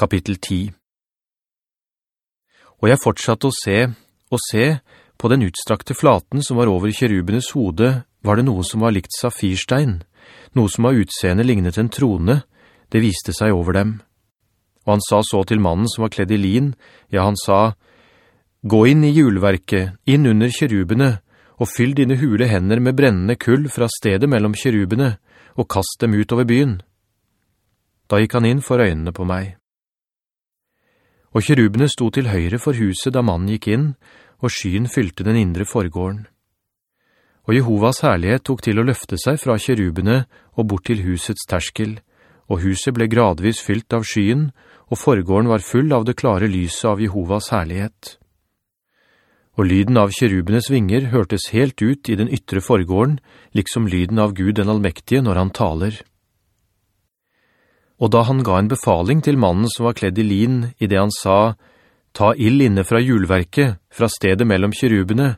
Kapittel 10 Og jeg fortsatte å se, og se, på den utstrakte flaten som var over kjerubenes hode, var det noe som var likt safirstein, noe som av utseende lignet en trone, det viste seg over dem. Og han sa så til mannen som var kledd i lin, ja, han sa, «Gå inn i julverket, inn under kjerubene, og fyll dine hule hender med brennende kull fra stedet mellom kjerubene, og kast dem ut over byen.» Da gikk han inn for øynene på meg. Og kjerubene sto til høyre for huset da mannen gikk inn, og skyen fylte den indre forgården. Og Jehovas herlighet tok til å løfte seg fra kjerubene og bort til husets terskel, og huset ble gradvis fylt av skyen, og forgården var full av det klare lyset av Jehovas herlighet. Og lyden av kjerubenes vinger hørtes helt ut i den ytre forgården, liksom lyden av Gud den allmektige når han taler. Og da han ga en befaling til mannen som var kledd i lin, i det han sa, «Ta ill inne fra julverket, fra stedet mellom kjerubene»,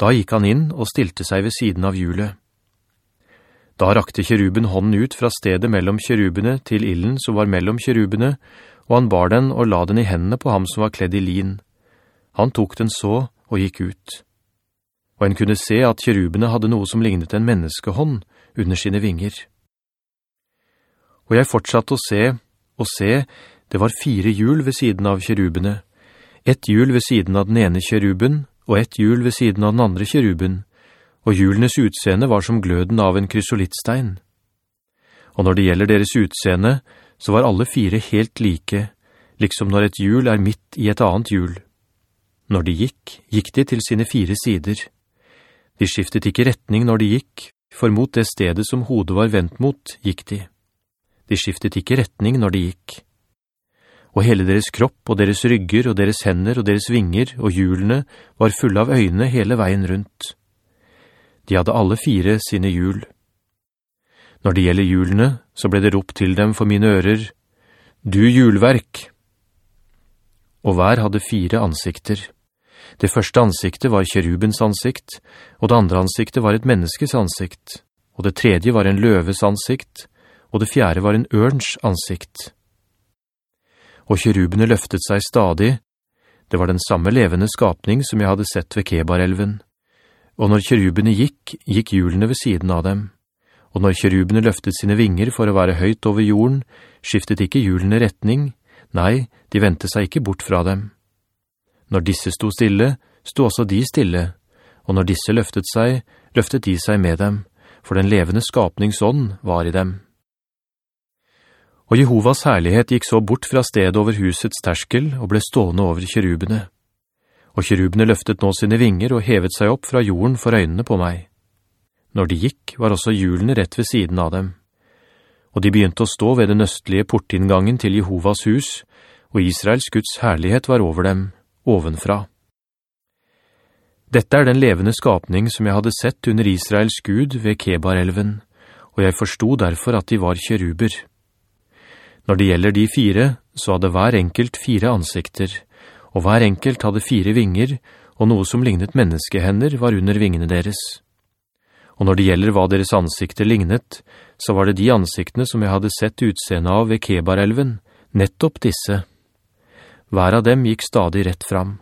da gikk han inn og stilte seg ved siden av hjulet. Da rakte kjeruben hånden ut fra stedet mellom kjerubene til illen som var mellom kjerubene, og han bar den og la den i hendene på ham som var kledd i lin. Han tok den så og gikk ut. Og en kunne se at kjerubene hadde noe som lignet en menneskehånd under sine vinger. Og jeg fortsatte å se, og se, det var fire hjul ved siden av kjerubene. Et hjul ved siden av den ene kjeruben, og et hjul ved siden av den andre kjeruben, og hjulenes utseende var som gløden av en krysolittstein. Og når det gjelder deres utseende, så var alle fire helt like, liksom når et hjul er midt i et annet hjul. Når de gikk, gikk de til sine fire sider. De skiftet ikke retning når de gikk, for mot det stedet som hodet var vendt mot, gikk de. De skiftet ikke retning når de gikk. Og hele deres kropp og deres rygger og deres hender og deres vinger og hjulene var fulle av øyne hele veien rundt. De hadde alle fire sine hjul. Når det gjelder hjulene, så ble det ropt til dem for mine ører, «Du hjulverk!» Og hver hadde fire ansikter. Det første ansiktet var kjerubens ansikt, og det andre ansiktet var et menneskes ansikt, og det tredje var en løves ansikt, og det fjerde var en ørns ansikt. Og kjerubene løftet seg stadig. Det var den samme levende skapning som jeg hadde sett ved Kebarelven. Og når kjerubene gikk, gikk hjulene ved siden av dem. Og når kjerubene løftet sine vinger for å være høyt over jorden, skiftet ikke hjulene retning, nei, de ventet seg ikke bort fra dem. Når disse sto stille, sto også de stille, og når disse løftet seg, løftet de seg med dem, for den levende skapningsånd var i dem. Og Jehovas herlighet gikk så bort fra stedet over husets terskel og ble stående over kjerubene. Og kjerubene løftet nå sine vinger og hevet seg opp fra jorden for øynene på meg. Når de gikk, var også hjulene rett ved siden av dem. Og de begynte å stå ved den østlige portinngangen til Jehovas hus, og Israels Guds herlighet var over dem, ovenfra. Dette er den levende skapning som jeg hadde sett under Israels Gud ved Kebar-elven, og jeg forstod derfor at de var kjeruber. Når det gjelder de fire, så hadde hver enkelt fire ansikter, og hver enkelt hadde fire vinger, og noe som lignet menneskehender var under vingene deres. Og når det gjelder hva deres ansikter lignet, så var det de ansiktene som jeg hadde sett utseende av ved Kebarelven, nettopp disse. Hver av dem gikk stadig rett fram.